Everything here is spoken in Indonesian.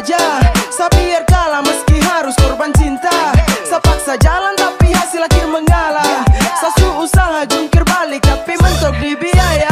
saja. Saya biar kalah meski harus korban cinta. Saya paksa jalan tapi hasil akhir mengalah. Saya usaha jungkir balik tapi mentok di biaya.